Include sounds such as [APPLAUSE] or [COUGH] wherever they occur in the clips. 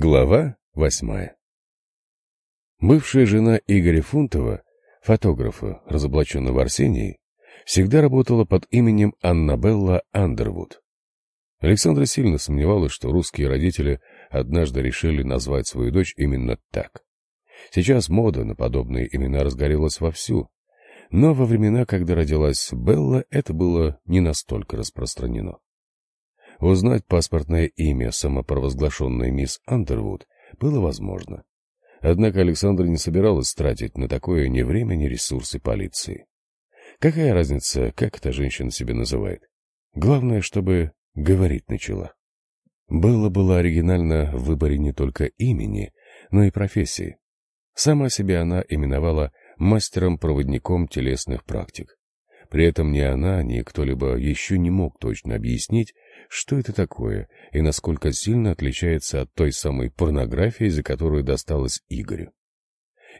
Глава восьмая Бывшая жена Игоря Фунтова, фотографа, разоблаченного Арсении, всегда работала под именем Аннабелла Андервуд. Александра сильно сомневалась, что русские родители однажды решили назвать свою дочь именно так. Сейчас мода на подобные имена разгорелась вовсю, но во времена, когда родилась Белла, это было не настолько распространено. Узнать паспортное имя самопровозглашенной мисс Андервуд было возможно. Однако Александра не собиралась тратить на такое ни время, ни ресурсы полиции. Какая разница, как эта женщина себя называет? Главное, чтобы говорить начала. Белла была оригинальна в выборе не только имени, но и профессии. Сама себя она именовала мастером-проводником телесных практик. При этом ни она, ни кто-либо еще не мог точно объяснить, что это такое и насколько сильно отличается от той самой порнографии, за которую досталось Игорю.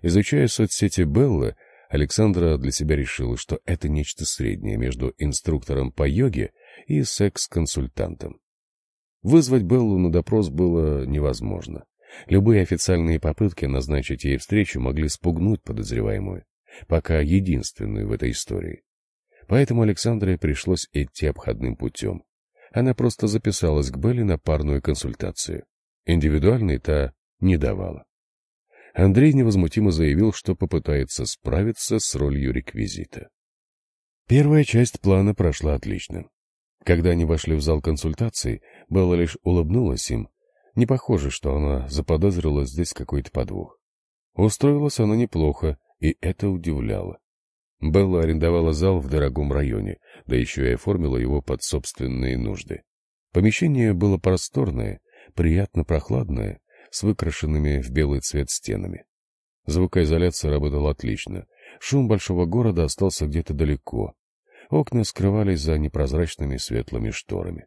Изучая соцсети Беллы, Александра для себя решила, что это нечто среднее между инструктором по йоге и секс-консультантом. Вызвать Беллу на допрос было невозможно. Любые официальные попытки назначить ей встречу могли спугнуть подозреваемую, пока единственную в этой истории. Поэтому Александре пришлось идти обходным путем. Она просто записалась к Белле на парную консультацию. Индивидуальной та не давала. Андрей невозмутимо заявил, что попытается справиться с ролью реквизита. Первая часть плана прошла отлично. Когда они вошли в зал консультаций, Белла лишь улыбнулась им. Не похоже, что она заподозрила здесь какой-то подвох. Устроилась она неплохо, и это удивляло. Белла арендовала зал в дорогом районе, да еще и оформила его под собственные нужды. Помещение было просторное, приятно прохладное, с выкрашенными в белый цвет стенами. Звукоизоляция работала отлично. Шум большого города остался где-то далеко. Окна скрывались за непрозрачными светлыми шторами.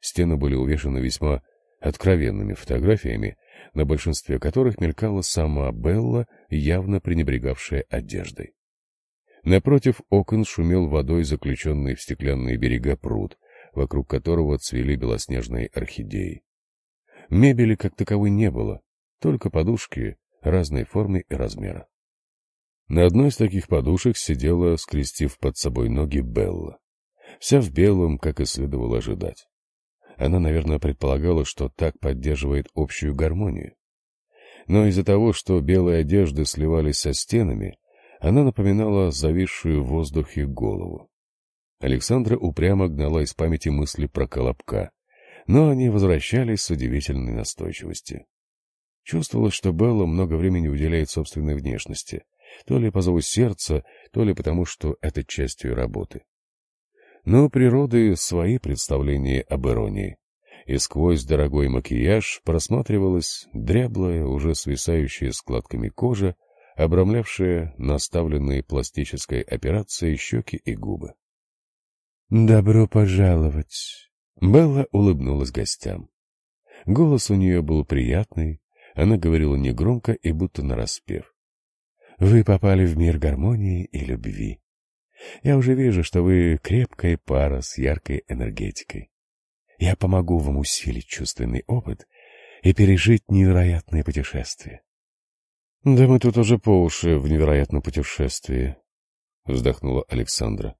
Стены были увешаны весьма откровенными фотографиями, на большинстве которых мелькала сама Белла, явно пренебрегавшая одеждой. Напротив окон шумел водой заключенный в стеклянные берега пруд, вокруг которого цвели белоснежные орхидеи. Мебели как таковой не было, только подушки разной формы и размера. На одной из таких подушек сидела, скрестив под собой ноги, Белла. Вся в белом, как и следовало ожидать. Она, наверное, предполагала, что так поддерживает общую гармонию. Но из-за того, что белые одежды сливались со стенами, она напоминала зависшую в воздухе голову. Александра упрямо гнала из памяти мысли про Колобка, но они возвращались с удивительной настойчивостью. Чувствовалось, что Белла много времени уделяет собственной внешности, то ли по зову сердца, то ли потому, что это частью работы. Но у природы свои представления об иронии, и сквозь дорогой макияж просматривалась дряблая, уже свисающая складками кожа, обрамлявшие наставленные пластической операцией щеки и губы. «Добро пожаловать!» Белла улыбнулась гостям. Голос у нее был приятный, она говорила негромко и будто нараспев. «Вы попали в мир гармонии и любви. Я уже вижу, что вы крепкая пара с яркой энергетикой. Я помогу вам усилить чувственный опыт и пережить невероятное путешествие. «Да мы тут уже по уши в невероятном путешествии», — вздохнула Александра.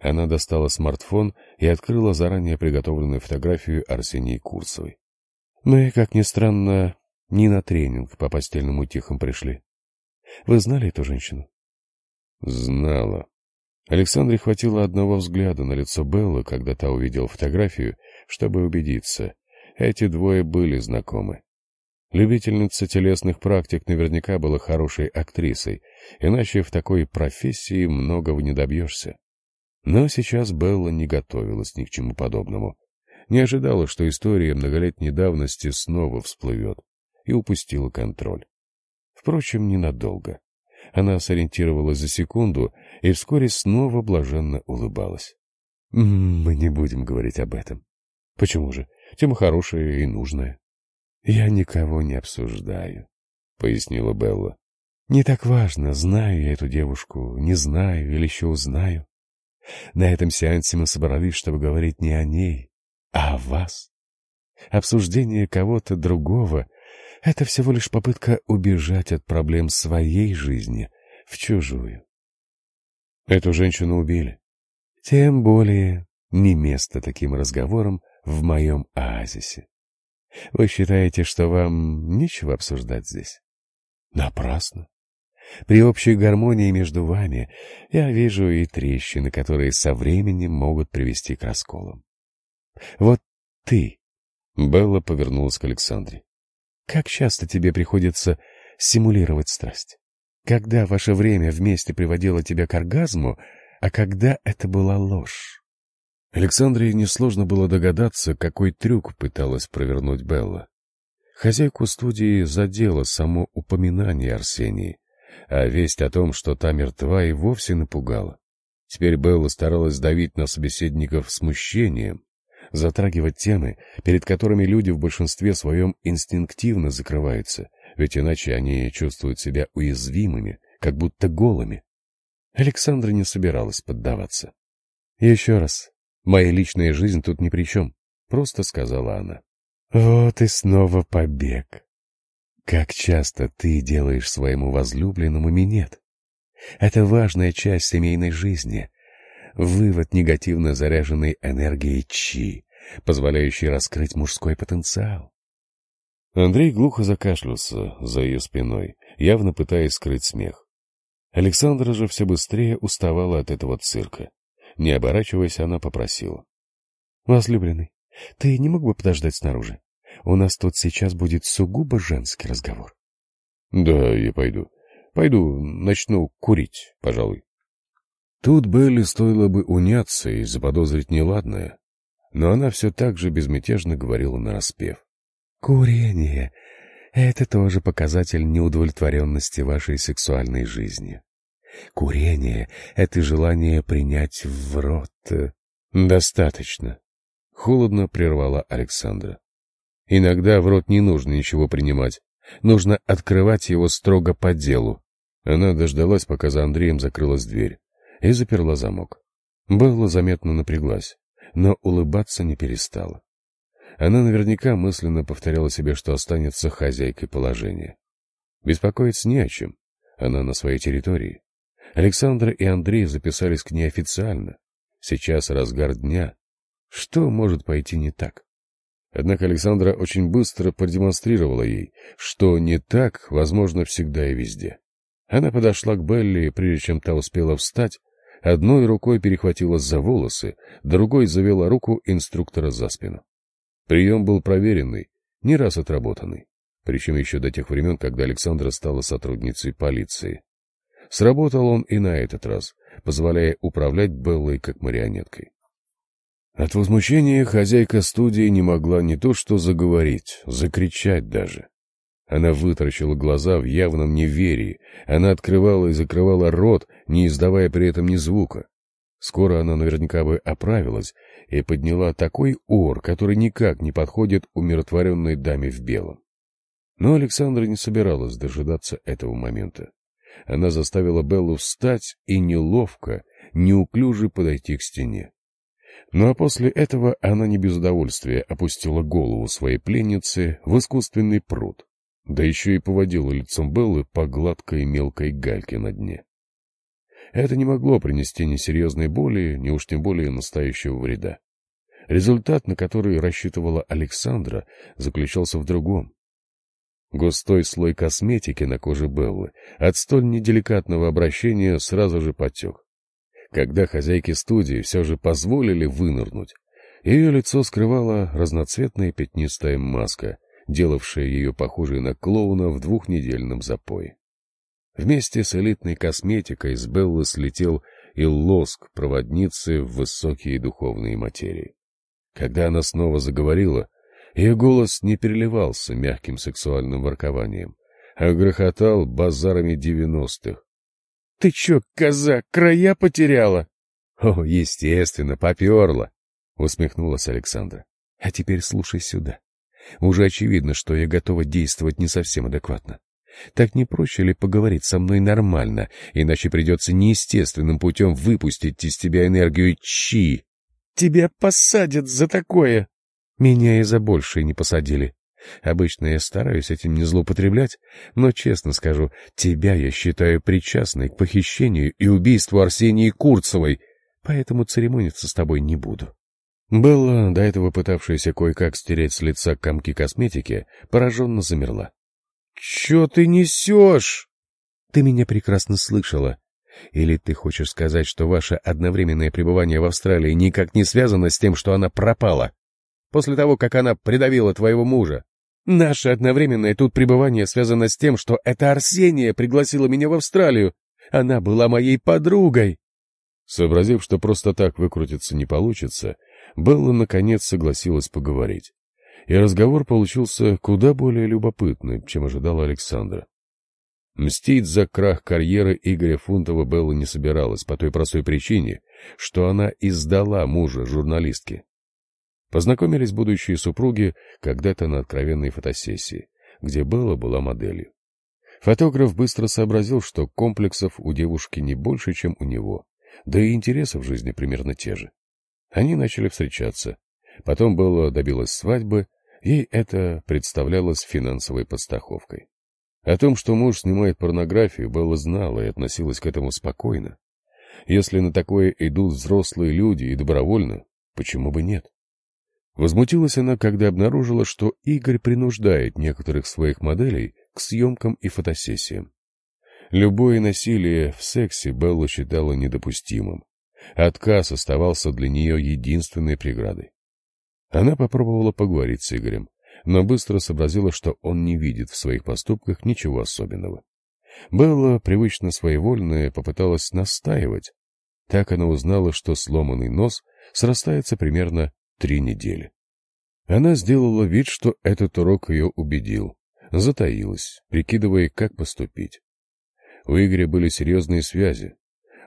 Она достала смартфон и открыла заранее приготовленную фотографию Арсении Курсовой. Мы, как ни странно, не на тренинг по постельным утихам пришли. Вы знали эту женщину? Знала. Александре хватило одного взгляда на лицо Беллы, когда та увидела фотографию, чтобы убедиться. Эти двое были знакомы. Любительница телесных практик наверняка была хорошей актрисой, иначе в такой профессии многого не добьешься. Но сейчас Белла не готовилась ни к чему подобному. Не ожидала, что история многолетней давности снова всплывет, и упустила контроль. Впрочем, ненадолго. Она сориентировалась за секунду и вскоре снова блаженно улыбалась. «Мы не будем говорить об этом». «Почему же? Тема хорошая и нужная». «Я никого не обсуждаю», — пояснила Белла. «Не так важно, знаю я эту девушку, не знаю или еще узнаю. На этом сеансе мы собрались, чтобы говорить не о ней, а о вас. Обсуждение кого-то другого Это всего лишь попытка убежать от проблем своей жизни в чужую. Эту женщину убили. Тем более не место таким разговорам в моем оазисе. Вы считаете, что вам нечего обсуждать здесь? Напрасно. При общей гармонии между вами я вижу и трещины, которые со временем могут привести к расколам. Вот ты, Белла повернулась к Александре. Как часто тебе приходится симулировать страсть? Когда ваше время вместе приводило тебя к оргазму, а когда это была ложь? Александре несложно было догадаться, какой трюк пыталась провернуть Белла. Хозяйку студии задело само упоминание Арсении, а весть о том, что та мертва, и вовсе напугала. Теперь Белла старалась давить на собеседников смущением, затрагивать темы, перед которыми люди в большинстве своем инстинктивно закрываются, ведь иначе они чувствуют себя уязвимыми, как будто голыми. Александра не собиралась поддаваться. «Еще раз, моя личная жизнь тут ни при чем», — просто сказала она. «Вот и снова побег. Как часто ты делаешь своему возлюбленному минет? Это важная часть семейной жизни, вывод негативно заряженной энергии Чи, позволяющий раскрыть мужской потенциал. Андрей глухо закашлялся за ее спиной, явно пытаясь скрыть смех. Александра же все быстрее уставала от этого цирка. Не оборачиваясь, она попросила. — Возлюбленный, ты не мог бы подождать снаружи? У нас тут сейчас будет сугубо женский разговор. — Да, я пойду. Пойду, начну курить, пожалуй. Тут Белли стоило бы уняться и заподозрить неладное, но она все так же безмятежно говорила нараспев. «Курение — это тоже показатель неудовлетворенности вашей сексуальной жизни. Курение — это желание принять в рот...» «Достаточно», — холодно прервала Александра. «Иногда в рот не нужно ничего принимать, нужно открывать его строго по делу». Она дождалась, пока за Андреем закрылась дверь и заперла замок. Белла заметно напряглась, но улыбаться не перестала. Она наверняка мысленно повторяла себе, что останется хозяйкой положения. Беспокоиться не о чем. Она на своей территории. Александра и Андрей записались к ней официально. Сейчас разгар дня. Что может пойти не так? Однако Александра очень быстро продемонстрировала ей, что не так, возможно, всегда и везде. Она подошла к Белли, прежде чем та успела встать, одной рукой перехватила за волосы, другой завела руку инструктора за спину. Прием был проверенный, не раз отработанный, причем еще до тех времен, когда Александра стала сотрудницей полиции. Сработал он и на этот раз, позволяя управлять Беллой как марионеткой. От возмущения хозяйка студии не могла не то что заговорить, закричать даже. Она вытаращила глаза в явном неверии. Она открывала и закрывала рот, не издавая при этом ни звука. Скоро она наверняка бы оправилась и подняла такой ор, который никак не подходит умиротворенной даме в белом. Но Александра не собиралась дожидаться этого момента. Она заставила Беллу встать и неловко, неуклюже подойти к стене. Ну а после этого она не без удовольствия опустила голову своей пленницы в искусственный пруд, да еще и поводила лицом Беллы по гладкой мелкой гальке на дне. Это не могло принести ни серьезной боли, ни уж тем более настоящего вреда. Результат, на который рассчитывала Александра, заключался в другом. Густой слой косметики на коже Беллы от столь неделикатного обращения сразу же потек. Когда хозяйки студии все же позволили вынырнуть, ее лицо скрывала разноцветная пятнистая маска, делавшая ее похожей на клоуна в двухнедельном запое. Вместе с элитной косметикой с Беллы слетел и лоск проводницы в высокие духовные материи. Когда она снова заговорила, ее голос не переливался мягким сексуальным воркованием, а грохотал базарами девяностых. — Ты чё, коза, края потеряла? — О, естественно, поперла, — усмехнулась Александра. — А теперь слушай сюда. Уже очевидно, что я готова действовать не совсем адекватно. Так не проще ли поговорить со мной нормально, иначе придется неестественным путем выпустить из тебя энергию Чи? Тебя посадят за такое. Меня и за большее не посадили. Обычно я стараюсь этим не злоупотреблять, но, честно скажу, тебя я считаю причастной к похищению и убийству Арсении Курцевой, поэтому церемониться с тобой не буду. Белла, до этого пытавшаяся кое-как стереть с лица комки косметики, пораженно замерла. — Че ты несешь? — Ты меня прекрасно слышала. Или ты хочешь сказать, что ваше одновременное пребывание в Австралии никак не связано с тем, что она пропала? После того, как она придавила твоего мужа? Наше одновременное тут пребывание связано с тем, что эта Арсения пригласила меня в Австралию. Она была моей подругой. Сообразив, что просто так выкрутиться не получится, Белла наконец согласилась поговорить. И разговор получился куда более любопытным, чем ожидала Александра. Мстить за крах карьеры Игоря Фунтова Белла не собиралась по той простой причине, что она издала мужа журналистки. Познакомились будущие супруги когда-то на откровенной фотосессии, где Белла была моделью. Фотограф быстро сообразил, что комплексов у девушки не больше, чем у него, да и интересы в жизни примерно те же. Они начали встречаться. Потом Белла добилась свадьбы, ей это представлялось финансовой подстраховкой. О том, что муж снимает порнографию, Белла знала и относилась к этому спокойно. Если на такое идут взрослые люди и добровольно, почему бы нет? Возмутилась она, когда обнаружила, что Игорь принуждает некоторых своих моделей к съемкам и фотосессиям. Любое насилие в сексе Белла считала недопустимым, Отказ оставался для нее единственной преградой. Она попробовала поговорить с Игорем, но быстро сообразила, что он не видит в своих поступках ничего особенного. Белла, привычно своевольная, попыталась настаивать. Так она узнала, что сломанный нос срастается примерно три недели. Она сделала вид, что этот урок ее убедил, затаилась, прикидывая, как поступить. У Игоря были серьезные связи,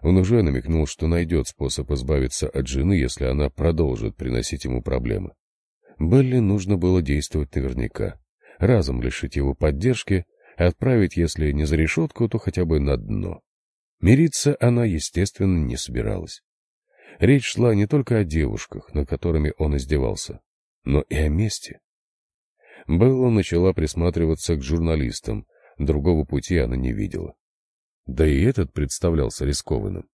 он уже намекнул, что найдет способ избавиться от жены, если она продолжит приносить ему проблемы. Белли нужно было действовать наверняка, разом лишить его поддержки, отправить, если не за решетку, то хотя бы на дно. Мириться она, естественно, не собиралась. Речь шла не только о девушках, над которыми он издевался, но и о месте. Белла начала присматриваться к журналистам, другого пути она не видела. Да и этот представлялся рискованным.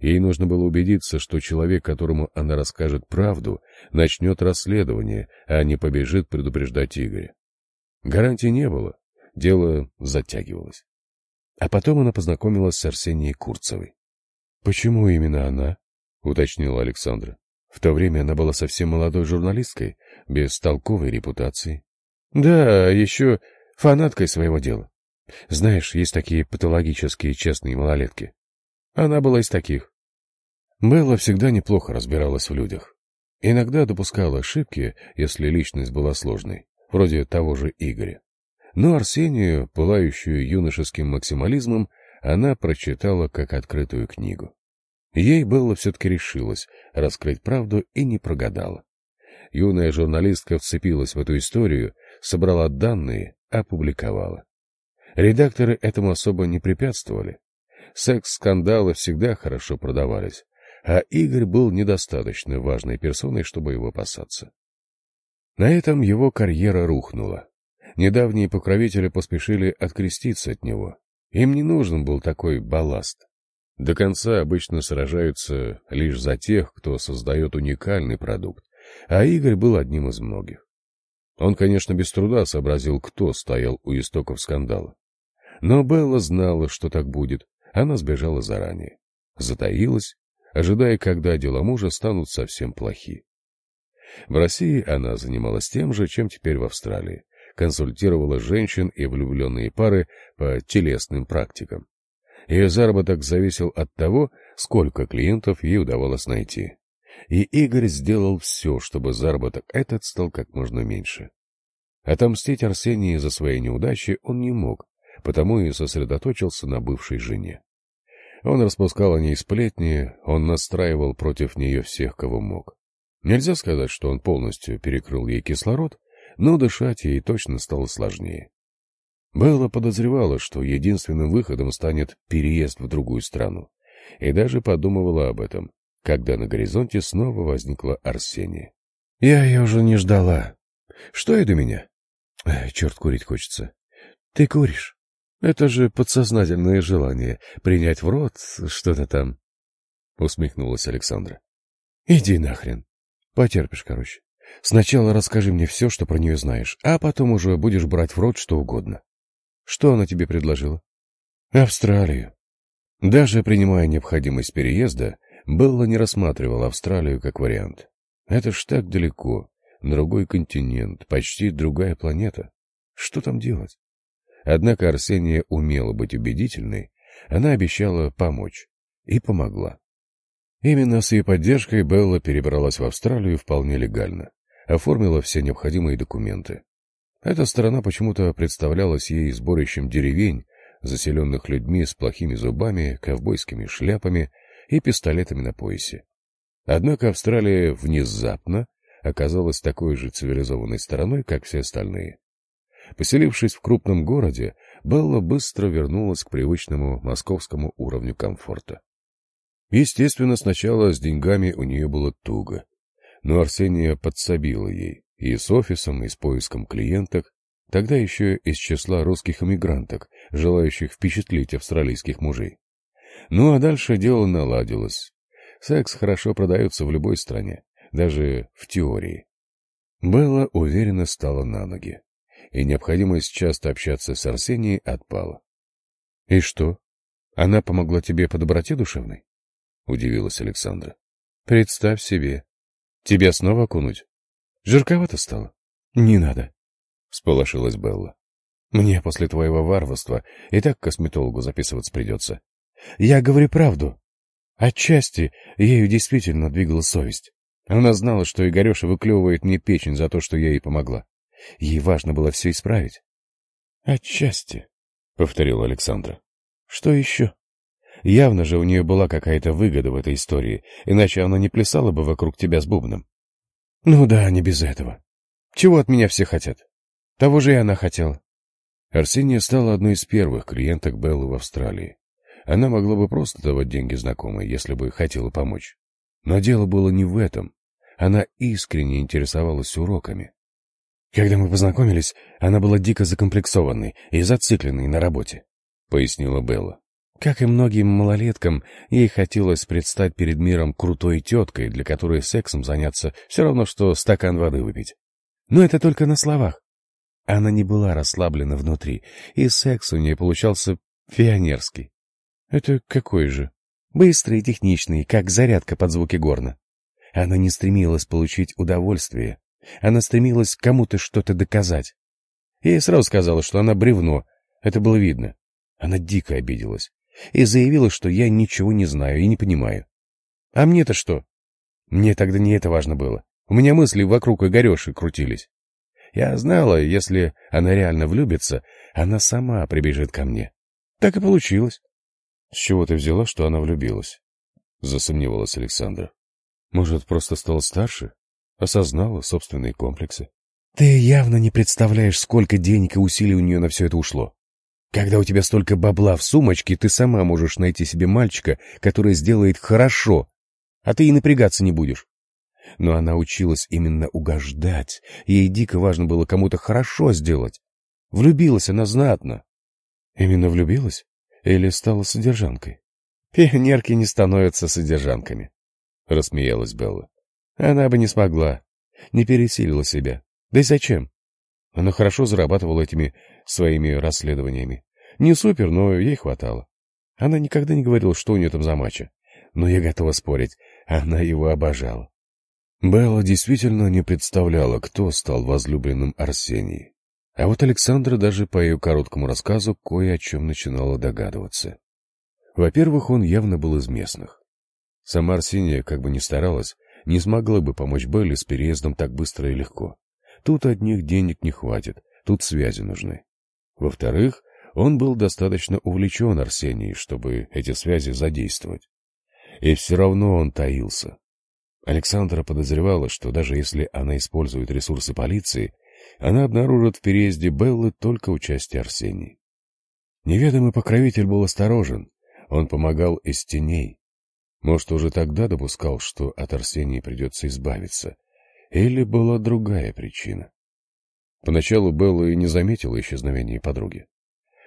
Ей нужно было убедиться, что человек, которому она расскажет правду, начнет расследование, а не побежит предупреждать Игоря. Гарантий не было, дело затягивалось. А потом она познакомилась с Арсенией Курцевой. «Почему именно она?» — уточнила Александра. В то время она была совсем молодой журналисткой, без толковой репутации. «Да, еще фанаткой своего дела. Знаешь, есть такие патологические честные малолетки. Она была из таких. Белла всегда неплохо разбиралась в людях. Иногда допускала ошибки, если личность была сложной, вроде того же Игоря. Но Арсению, пылающую юношеским максимализмом, она прочитала как открытую книгу. Ей Белла все-таки решилась раскрыть правду и не прогадала. Юная журналистка вцепилась в эту историю, собрала данные, опубликовала. Редакторы этому особо не препятствовали. Секс-скандалы всегда хорошо продавались, а Игорь был недостаточно важной персоной, чтобы его опасаться. На этом его карьера рухнула. Недавние покровители поспешили откреститься от него. Им не нужен был такой балласт. До конца обычно сражаются лишь за тех, кто создает уникальный продукт, а Игорь был одним из многих. Он, конечно, без труда сообразил, кто стоял у истоков скандала. Но Белла знала, что так будет. Она сбежала заранее. Затаилась, ожидая, когда дела мужа станут совсем плохи. В России она занималась тем же, чем теперь в Австралии. Консультировала женщин и влюбленные пары по телесным практикам. Ее заработок зависел от того, сколько клиентов ей удавалось найти. И Игорь сделал все, чтобы заработок этот стал как можно меньше. Отомстить Арсении за свои неудачи он не мог, потому и сосредоточился на бывшей жене. Он распускал о ней сплетни, он настраивал против нее всех, кого мог. Нельзя сказать, что он полностью перекрыл ей кислород, но дышать ей точно стало сложнее. Белла подозревала, что единственным выходом станет переезд в другую страну, и даже подумывала об этом, когда на горизонте снова возникла Арсения. «Я ее уже не ждала. Что это меня? Черт, курить хочется. Ты куришь? Это же подсознательное желание принять в рот что-то там. Усмехнулась Александра. Иди нахрен. Потерпишь, короче. Сначала расскажи мне все, что про нее знаешь, а потом уже будешь брать в рот что угодно. Что она тебе предложила? Австралию. Даже принимая необходимость переезда, Белла не рассматривала Австралию как вариант. Это ж так далеко, другой континент, почти другая планета. Что там делать? Однако Арсения умела быть убедительной, она обещала помочь. И помогла. Именно с ее поддержкой Белла перебралась в Австралию вполне легально, оформила все необходимые документы. Эта сторона почему-то представлялась ей сборищем деревень, заселенных людьми с плохими зубами, ковбойскими шляпами и пистолетами на поясе. Однако Австралия внезапно оказалась такой же цивилизованной стороной, как все остальные. Поселившись в крупном городе, Белла быстро вернулась к привычному московскому уровню комфорта. Естественно, сначала с деньгами у нее было туго, но Арсения подсобила ей и с офисом, и с поиском клиенток, тогда еще из числа русских эмигранток, желающих впечатлить австралийских мужей. Ну а дальше дело наладилось. Секс хорошо продается в любой стране, даже в теории. Белла уверенно стала на ноги и необходимость часто общаться с Арсенией отпала. — И что? Она помогла тебе по доброте душевной? — удивилась Александра. — Представь себе. Тебя снова окунуть? Жарковато стало? — Не надо, — всполошилась Белла. — Мне после твоего варварства и так к косметологу записываться придется. Я говорю правду. Отчасти ею действительно двигала совесть. Она знала, что Игореша выклевывает мне печень за то, что я ей помогла. Ей важно было все исправить. — Отчасти, — повторила Александра. — Что еще? Явно же у нее была какая-то выгода в этой истории, иначе она не плясала бы вокруг тебя с бубном. — Ну да, не без этого. Чего от меня все хотят? Того же и она хотела. Арсения стала одной из первых клиенток Беллы в Австралии. Она могла бы просто давать деньги знакомой, если бы хотела помочь. Но дело было не в этом. Она искренне интересовалась уроками. Когда мы познакомились, она была дико закомплексованной и зацикленной на работе, — пояснила Белла. Как и многим малолеткам, ей хотелось предстать перед миром крутой теткой, для которой сексом заняться все равно, что стакан воды выпить. Но это только на словах. Она не была расслаблена внутри, и секс у нее получался пионерский. Это какой же? Быстрый и техничный, как зарядка под звуки горна. Она не стремилась получить удовольствие, она стремилась кому-то что-то доказать. Ей сразу сказала, что она бревно. Это было видно. Она дико обиделась. И заявила, что я ничего не знаю и не понимаю. А мне-то что? Мне тогда не это важно было. У меня мысли вокруг Игореши крутились. Я знала, если она реально влюбится, она сама прибежит ко мне. Так и получилось. — С чего ты взяла, что она влюбилась? — засомневалась Александра. — Может, просто стала старше? осознала собственные комплексы. Ты явно не представляешь, сколько денег и усилий у нее на все это ушло. Когда у тебя столько бабла в сумочке, ты сама можешь найти себе мальчика, который сделает хорошо, а ты и напрягаться не будешь. Но она училась именно угождать, ей дико важно было кому-то хорошо сделать. Влюбилась она знатно. Именно влюбилась? Или стала содержанкой? Пионерки не становятся содержанками, — рассмеялась Белла. Она бы не смогла, не пересилила себя. Да и зачем? Она хорошо зарабатывала этими своими расследованиями. Не супер, но ей хватало. Она никогда не говорила, что у нее там за мача. Но я готова спорить, она его обожала. Белла действительно не представляла, кто стал возлюбленным Арсении. А вот Александра даже по ее короткому рассказу кое о чем начинала догадываться. Во-первых, он явно был из местных. Сама Арсения, как бы ни старалась, не смогла бы помочь Белли с переездом так быстро и легко. Тут одних денег не хватит, тут связи нужны. Во-вторых, он был достаточно увлечен Арсенией, чтобы эти связи задействовать. И все равно он таился. Александра подозревала, что даже если она использует ресурсы полиции, она обнаружит в переезде Беллы только участие Арсении. Неведомый покровитель был осторожен, он помогал из теней, может, уже тогда допускал, что от Арсении придется избавиться. Или была другая причина. Поначалу Белла и не заметила исчезновения подруги.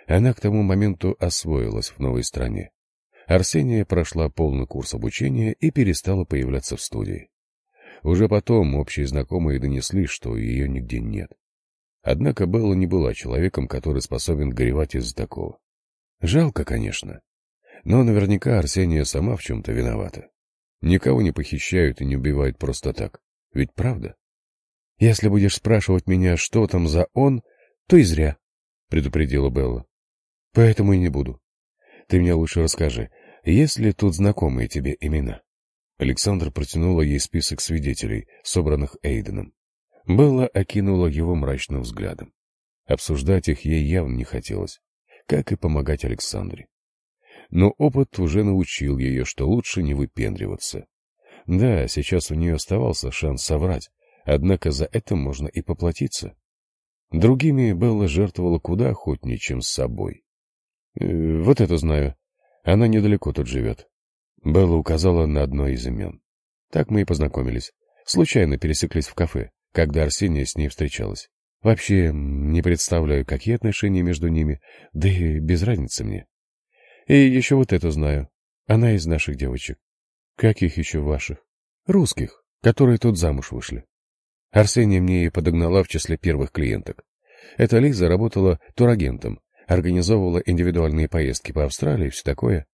Она к тому моменту освоилась в новой стране. Арсения прошла полный курс обучения и перестала появляться в студии. Уже потом общие знакомые донесли, что ее нигде нет. Однако Белла не была человеком, который способен горевать из-за такого. Жалко, конечно. Но наверняка Арсения сама в чем-то виновата. Никого не похищают и не убивают просто так. Ведь правда? Если будешь спрашивать меня, что там за он, то и зря, — предупредила Белла. Поэтому и не буду. Ты мне лучше расскажи, есть ли тут знакомые тебе имена? Александр протянула ей список свидетелей, собранных Эйденом. Белла окинула его мрачным взглядом. Обсуждать их ей явно не хотелось, как и помогать Александре. Но опыт уже научил ее, что лучше не выпендриваться. Да, сейчас у нее оставался шанс соврать, однако за это можно и поплатиться. Другими Белла жертвовала куда охотнее, чем с собой. «Э, «Вот это знаю. Она недалеко тут живет». Белла указала на одно из имен. Так мы и познакомились. Случайно пересеклись в кафе, когда Арсения с ней встречалась. Вообще, не представляю, какие отношения между ними, да и без разницы мне. И еще вот это знаю. Она из наших девочек. Каких еще ваших? Русских, которые тут замуж вышли. Арсения мне и подогнала в числе первых клиенток. Эта Лиза работала турагентом, организовывала индивидуальные поездки по Австралии и все такое.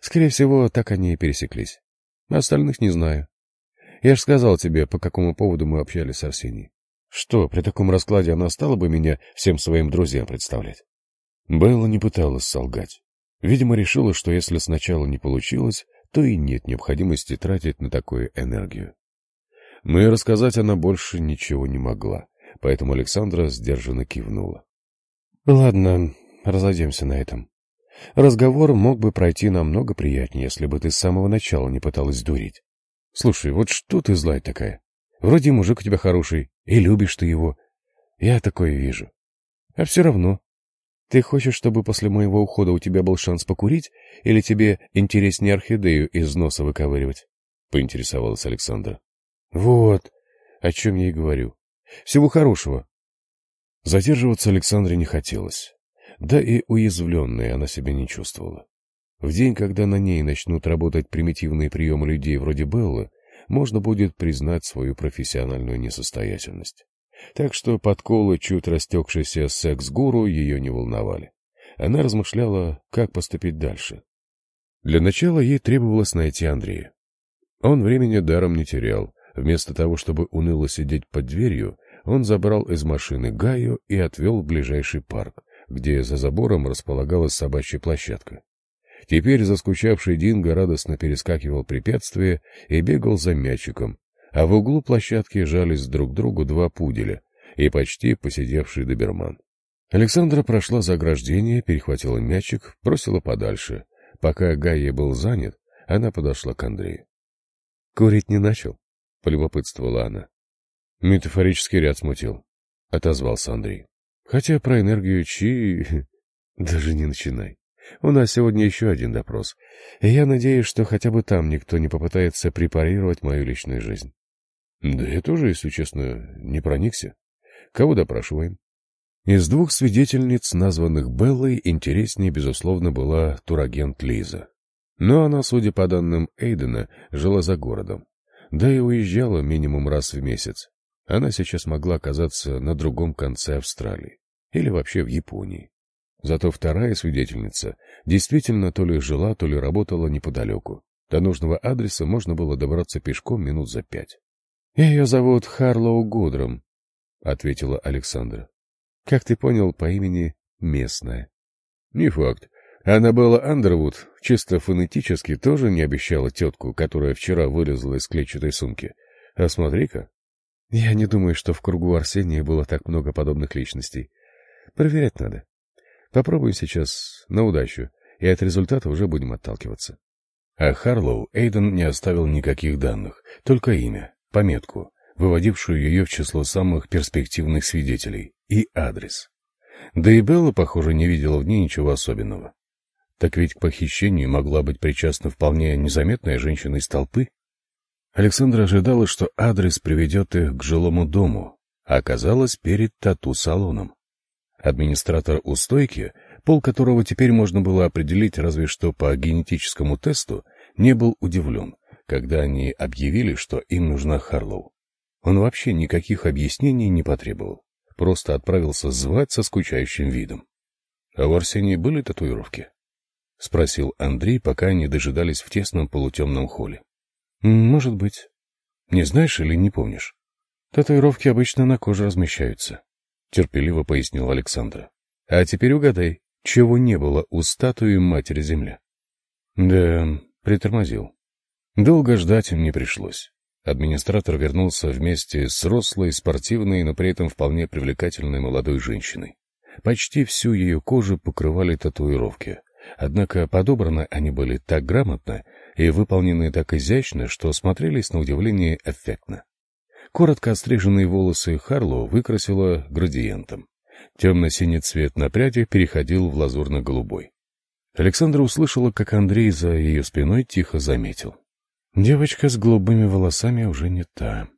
Скорее всего, так они и пересеклись. Остальных не знаю. Я же сказал тебе, по какому поводу мы общались с Арсенией. Что, при таком раскладе она стала бы меня всем своим друзьям представлять? Белла не пыталась солгать. Видимо, решила, что если сначала не получилось, то и нет необходимости тратить на такую энергию. Но и рассказать она больше ничего не могла, поэтому Александра сдержанно кивнула. — Ладно, разойдемся на этом. Разговор мог бы пройти намного приятнее, если бы ты с самого начала не пыталась дурить. Слушай, вот что ты злая такая? Вроде мужик у тебя хороший, и любишь ты его. Я такое вижу. А все равно. Ты хочешь, чтобы после моего ухода у тебя был шанс покурить, или тебе интереснее орхидею из носа выковыривать? — поинтересовалась Александра. Вот, о чем я и говорю. Всего хорошего. Задерживаться Александре не хотелось. Да и уязвленной она себя не чувствовала. В день, когда на ней начнут работать примитивные приемы людей вроде Беллы, можно будет признать свою профессиональную несостоятельность. Так что подколы чуть растекшийся секс-гуру ее не волновали. Она размышляла, как поступить дальше. Для начала ей требовалось найти Андрея. Он времени даром не терял, Вместо того, чтобы уныло сидеть под дверью, он забрал из машины Гаю и отвел в ближайший парк, где за забором располагалась собачья площадка. Теперь заскучавший Динго радостно перескакивал препятствия и бегал за мячиком, а в углу площадки жались друг к другу два пуделя и почти посидевший доберман. Александра прошла за ограждение, перехватила мячик, бросила подальше. Пока Гайя был занят, она подошла к Андрею. — Курить не начал? — полюбопытствовала она. Метафорический ряд смутил, — отозвался Андрей. Хотя про энергию Чи... [LAUGHS] Даже не начинай. У нас сегодня еще один допрос, и я надеюсь, что хотя бы там никто не попытается препарировать мою личную жизнь. Да я тоже, если честно, не проникся. Кого допрашиваем? Из двух свидетельниц, названных Беллой, интереснее, безусловно, была турагент Лиза. Но она, судя по данным Эйдена, жила за городом да и уезжала минимум раз в месяц. Она сейчас могла оказаться на другом конце Австралии или вообще в Японии. Зато вторая свидетельница действительно то ли жила, то ли работала неподалеку. До нужного адреса можно было добраться пешком минут за пять. — Ее зовут Харлоу Гудром, — ответила Александра. — Как ты понял, по имени местная. — Не факт. Аннабелла Андервуд чисто фонетически тоже не обещала тетку, которая вчера вылезла из клетчатой сумки. А смотри-ка. Я не думаю, что в кругу Арсения было так много подобных личностей. Проверять надо. Попробуем сейчас на удачу, и от результата уже будем отталкиваться. А Харлоу Эйден не оставил никаких данных, только имя, пометку, выводившую ее в число самых перспективных свидетелей, и адрес. Да и Белла, похоже, не видела в ней ничего особенного. Так ведь к похищению могла быть причастна вполне незаметная женщина из толпы. Александра ожидала, что адрес приведет их к жилому дому, оказалась перед тату-салоном. Администратор у стойки, пол которого теперь можно было определить разве что по генетическому тесту, не был удивлен, когда они объявили, что им нужна Харлоу. Он вообще никаких объяснений не потребовал, просто отправился звать со скучающим видом. — А в Арсении были татуировки? — спросил Андрей, пока они дожидались в тесном полутемном холле. — Может быть. Не знаешь или не помнишь? Татуировки обычно на коже размещаются, — терпеливо пояснил Александр. — А теперь угадай, чего не было у статуи Матери Земля? — Да, притормозил. Долго ждать им не пришлось. Администратор вернулся вместе с рослой, спортивной, но при этом вполне привлекательной молодой женщиной. Почти всю ее кожу покрывали татуировки, однако подобраны они были так грамотно и выполнены так изящно, что смотрелись на удивление эффектно. Коротко остриженные волосы Харлоу выкрасила градиентом. Темно-синий цвет на пряди переходил в лазурно-голубой. Александра услышала, как Андрей за ее спиной тихо заметил. Девочка с голубыми волосами уже не та.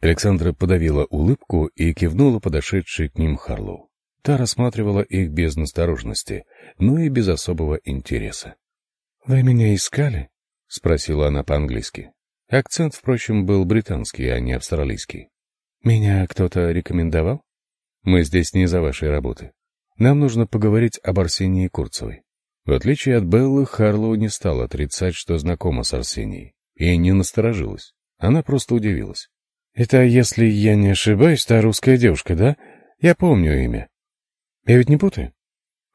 Александра подавила улыбку и кивнула подошедшей к ним Харлоу. Та рассматривала их без насторожности, но и без особого интереса. — Вы меня искали? — спросила она по-английски. Акцент, впрочем, был британский, а не австралийский. — Меня кто-то рекомендовал? — Мы здесь не из-за вашей работы. Нам нужно поговорить об Арсении Курцевой. В отличие от Беллы, Харлоу не стал отрицать, что знакома с Арсенией, и не насторожилась. Она просто удивилась. «Это, если я не ошибаюсь, та русская девушка, да? Я помню имя. Я ведь не путаю?»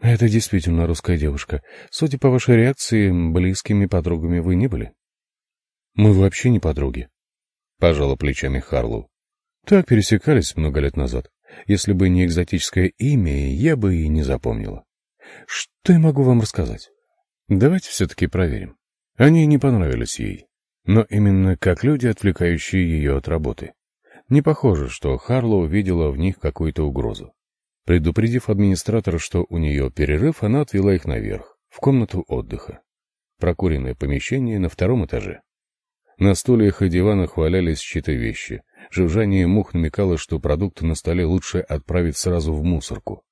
«Это действительно русская девушка. Судя по вашей реакции, близкими подругами вы не были?» «Мы вообще не подруги», — пожала плечами Харлоу. «Так пересекались много лет назад. Если бы не экзотическое имя, я бы и не запомнила. Что я могу вам рассказать? Давайте все-таки проверим. Они не понравились ей, но именно как люди, отвлекающие ее от работы. Не похоже, что Харлоу видела в них какую-то угрозу. Предупредив администратора, что у нее перерыв, она отвела их наверх, в комнату отдыха. Прокуренное помещение на втором этаже. На стульях и диванах валялись чьи-то вещи. Жужжание мух намекало, что продукты на столе лучше отправить сразу в мусорку.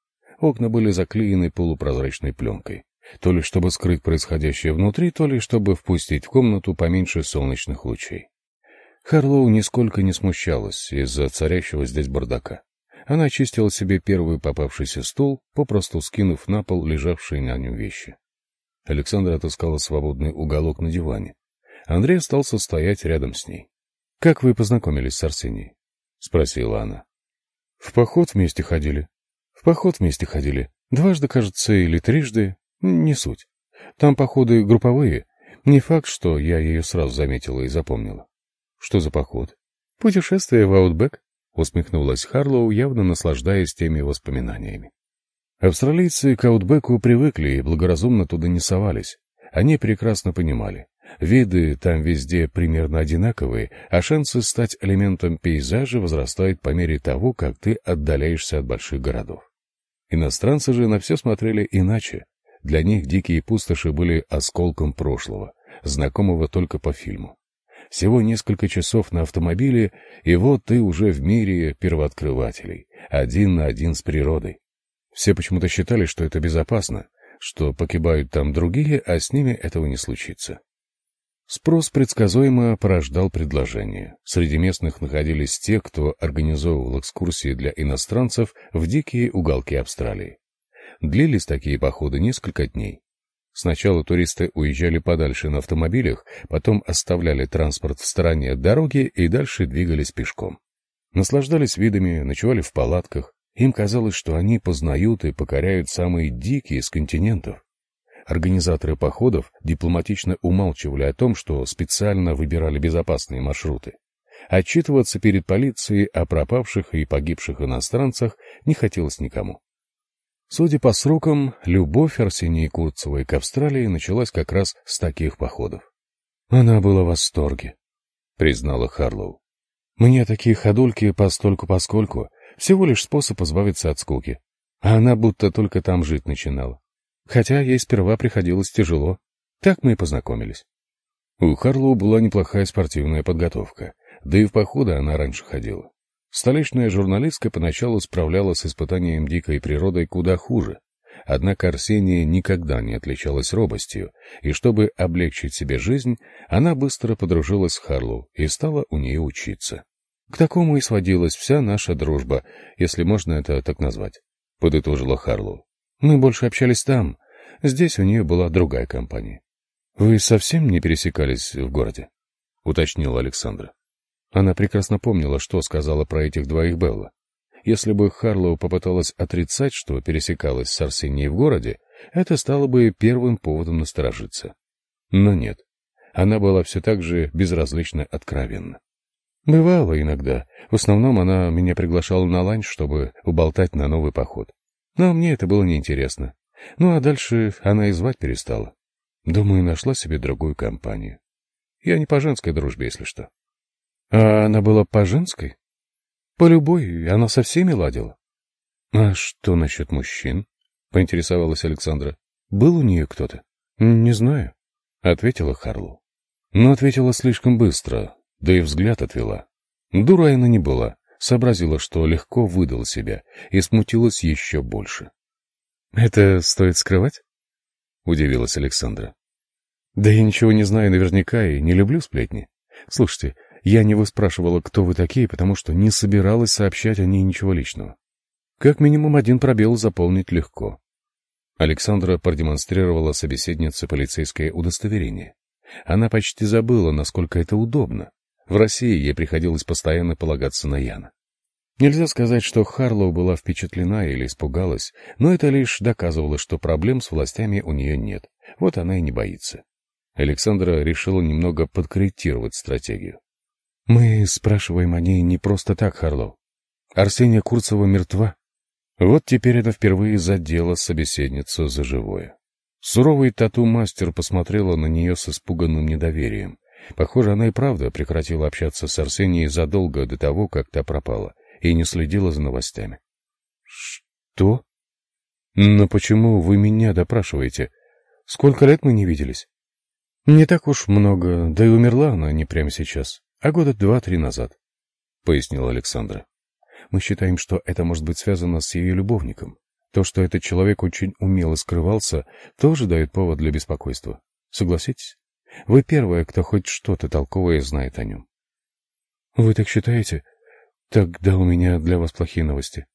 Окна были заклеены полупрозрачной пленкой. То ли чтобы скрыть происходящее внутри, то ли чтобы впустить в комнату поменьше солнечных лучей. Харлоу нисколько не смущалась из-за царящего здесь бардака. Она очистила себе первый попавшийся стул, попросту скинув на пол лежавшие на нем вещи. Александра отыскала свободный уголок на диване. Андрей остался стоять рядом с ней. — Как вы познакомились с Арсенией? — спросила она. — В поход вместе ходили, в поход вместе ходили. Дважды, кажется, или трижды. Не суть. Там походы групповые. Не факт, что я ее сразу заметила и запомнила. Что за поход? Путешествие в Аутбек, усмехнулась Харлоу, явно наслаждаясь теми воспоминаниями. Австралийцы к Аутбеку привыкли и благоразумно туда не совались. Они прекрасно понимали. Виды там везде примерно одинаковые, а шансы стать элементом пейзажа возрастают по мере того, как ты отдаляешься от больших городов. Иностранцы же на все смотрели иначе. Для них дикие пустоши были осколком прошлого, знакомого только по фильму. Всего несколько часов на автомобиле, и вот ты уже в мире первооткрывателей, один на один с природой. Все почему-то считали, что это безопасно, что погибают там другие, а с ними этого не случится. Спрос предсказуемо порождал предложение. Среди местных находились те, кто организовывал экскурсии для иностранцев в дикие уголки Австралии. Длились такие походы несколько дней. Сначала туристы уезжали подальше на автомобилях, потом оставляли транспорт в стороне от дороги и дальше двигались пешком. Наслаждались видами, ночевали в палатках. Им казалось, что они познают и покоряют самые дикие из континентов. Организаторы походов дипломатично умалчивали о том, что специально выбирали безопасные маршруты. Отчитываться перед полицией о пропавших и погибших иностранцах не хотелось никому. Судя по срокам, любовь Арсении Курцевой к Австралии началась как раз с таких походов. Она была в восторге, признала Харлоу. Мне такие ходульки постольку-поскольку, всего лишь способ избавиться от скуки. А она будто только там жить начинала хотя ей сперва приходилось тяжело. Так мы и познакомились. У Харлоу была неплохая спортивная подготовка, да и в походы она раньше ходила. Столичная журналистка поначалу справлялась с испытанием дикой природой куда хуже. Однако Арсения никогда не отличалась робостью, и чтобы облегчить себе жизнь, она быстро подружилась с Харлоу и стала у нее учиться. К такому и сводилась вся наша дружба, если можно это так назвать, — подытожила Харлоу. Мы больше общались там, здесь у нее была другая компания. — Вы совсем не пересекались в городе? — уточнила Александра. Она прекрасно помнила, что сказала про этих двоих Белла. Если бы Харлоу попыталась отрицать, что пересекалась с Арсенией в городе, это стало бы первым поводом насторожиться. Но нет, она была все так же безразлично откровенна. Бывало иногда. В основном она меня приглашала на ланч, чтобы уболтать на новый поход. Но мне это было неинтересно. Ну а дальше она и звать перестала. Думаю, нашла себе другую компанию. Я не по женской дружбе, если что. А она была по женской? По любой, она со всеми ладила. А что насчет мужчин? Поинтересовалась Александра. Был у нее кто-то? Не знаю, ответила Харлу. Но ответила слишком быстро, да и взгляд отвела. Дура она не была, сообразила, что легко выдал себя, и смутилась еще больше. — Это стоит скрывать? — удивилась Александра. — Да я ничего не знаю наверняка и не люблю сплетни. Слушайте, я не выспрашивала, кто вы такие, потому что не собиралась сообщать о ней ничего личного. Как минимум один пробел заполнить легко. Александра продемонстрировала собеседнице полицейское удостоверение. Она почти забыла, насколько это удобно. В России ей приходилось постоянно полагаться на Яна. Нельзя сказать, что Харлоу была впечатлена или испугалась, но это лишь доказывало, что проблем с властями у нее нет. Вот она и не боится. Александра решила немного подкорректировать стратегию. Мы спрашиваем о ней не просто так, Харлоу. Арсения Курцева мертва. Вот теперь это впервые задело собеседницу за живое. Суровый тату-мастер посмотрела на нее с испуганным недоверием. Похоже, она и правда прекратила общаться с Арсенией задолго до того, как та пропала, и не следила за новостями. — Что? Но почему вы меня допрашиваете? Сколько лет мы не виделись? — Не так уж много, да и умерла она не прямо сейчас а года два-три назад, — пояснил Александра. Мы считаем, что это может быть связано с ее любовником. То, что этот человек очень умело скрывался, тоже дает повод для беспокойства. Согласитесь? Вы первая, кто хоть что-то толковое знает о нем. — Вы так считаете? Тогда у меня для вас плохие новости.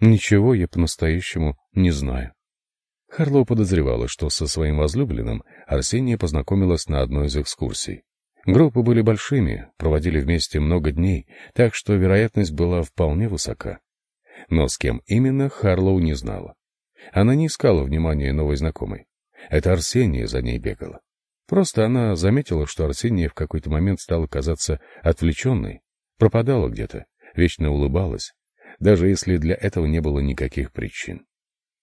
Ничего я по-настоящему не знаю. Харлоу подозревала, что со своим возлюбленным Арсения познакомилась на одной из экскурсий. Группы были большими, проводили вместе много дней, так что вероятность была вполне высока. Но с кем именно, Харлоу не знала. Она не искала внимания новой знакомой. Это Арсения за ней бегала. Просто она заметила, что Арсения в какой-то момент стала казаться отвлеченной, пропадала где-то, вечно улыбалась, даже если для этого не было никаких причин.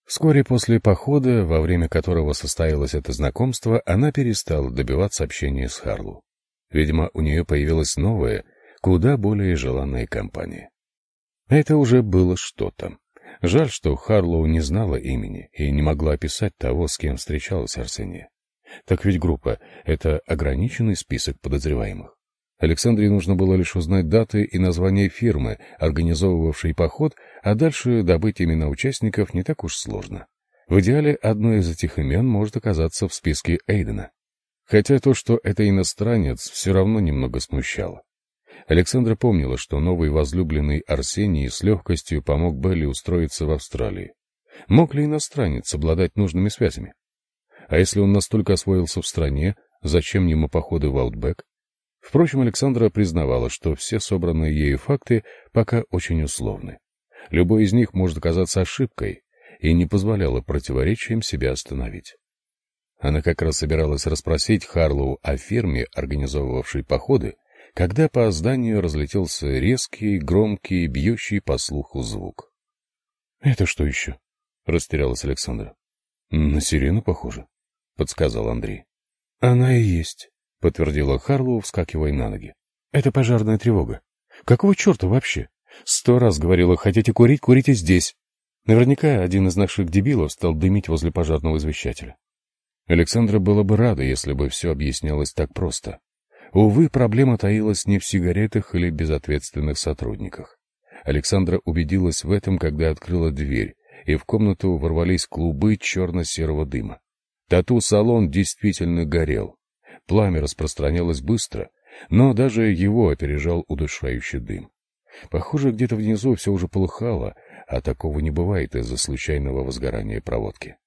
Вскоре после похода, во время которого состоялось это знакомство, она перестала добиваться общения с Харлоу. Видимо, у нее появилась новая, куда более желанная компания. Это уже было что-то. Жаль, что Харлоу не знала имени и не могла описать того, с кем встречалась Арсения. Так ведь группа — это ограниченный список подозреваемых. Александре нужно было лишь узнать даты и название фирмы, организовывавшей поход, а дальше добыть имена участников не так уж сложно. В идеале одно из этих имен может оказаться в списке Эйдена. Хотя то, что это иностранец, все равно немного смущало. Александра помнила, что новый возлюбленный Арсений с легкостью помог Белли устроиться в Австралии. Мог ли иностранец обладать нужными связями? А если он настолько освоился в стране, зачем ему походы в Аутбек? Впрочем, Александра признавала, что все собранные ею факты пока очень условны. Любой из них может оказаться ошибкой и не позволяла противоречиям себя остановить. Она как раз собиралась расспросить Харлоу о фирме, организовывавшей походы, когда по зданию разлетелся резкий, громкий, бьющий по слуху звук. — Это что еще? — растерялась Александра. — На сирену похоже, — подсказал Андрей. — Она и есть, — подтвердила Харлоу, вскакивая на ноги. — Это пожарная тревога. Какого черта вообще? Сто раз говорила, хотите курить, курите здесь. Наверняка один из наших дебилов стал дымить возле пожарного извещателя. Александра была бы рада, если бы все объяснялось так просто. Увы, проблема таилась не в сигаретах или безответственных сотрудниках. Александра убедилась в этом, когда открыла дверь, и в комнату ворвались клубы черно-серого дыма. Тату-салон действительно горел. Пламя распространялось быстро, но даже его опережал удушающий дым. Похоже, где-то внизу все уже полыхало, а такого не бывает из-за случайного возгорания проводки.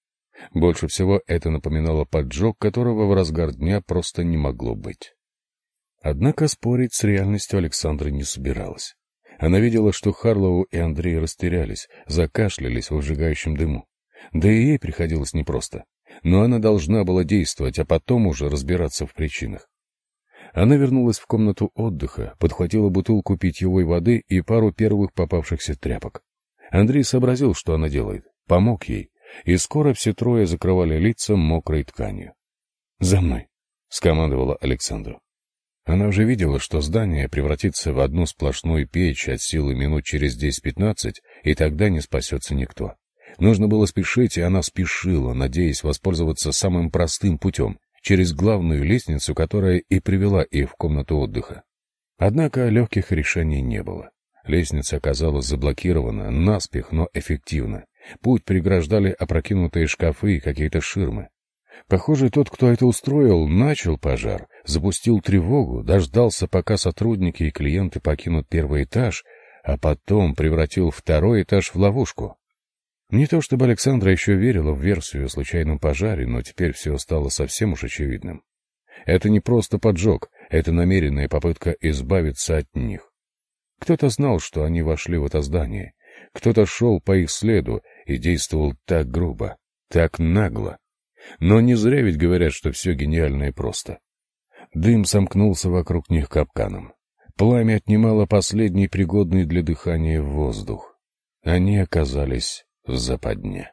Больше всего это напоминало поджог, которого в разгар дня просто не могло быть. Однако спорить с реальностью Александра не собиралась. Она видела, что Харлоу и Андрей растерялись, закашлялись в выжигающем дыму. Да и ей приходилось непросто. Но она должна была действовать, а потом уже разбираться в причинах. Она вернулась в комнату отдыха, подхватила бутылку питьевой воды и пару первых попавшихся тряпок. Андрей сообразил, что она делает, помог ей, и скоро все трое закрывали лица мокрой тканью. «За мной!» — скомандовала Александру. Она уже видела, что здание превратится в одну сплошную печь от силы минут через 10-15, и тогда не спасется никто. Нужно было спешить, и она спешила, надеясь воспользоваться самым простым путем, через главную лестницу, которая и привела их в комнату отдыха. Однако легких решений не было. Лестница оказалась заблокирована, наспех, но эффективно. Путь преграждали опрокинутые шкафы и какие-то ширмы. Похоже, тот, кто это устроил, начал пожар, запустил тревогу, дождался, пока сотрудники и клиенты покинут первый этаж, а потом превратил второй этаж в ловушку. Не то чтобы Александра еще верила в версию о случайном пожаре, но теперь все стало совсем уж очевидным. Это не просто поджог, это намеренная попытка избавиться от них. Кто-то знал, что они вошли в это здание, кто-то шел по их следу и действовал так грубо, так нагло. Но не зря ведь говорят, что все гениально и просто. Дым сомкнулся вокруг них капканом. Пламя отнимало последний пригодный для дыхания воздух. Они оказались в западне.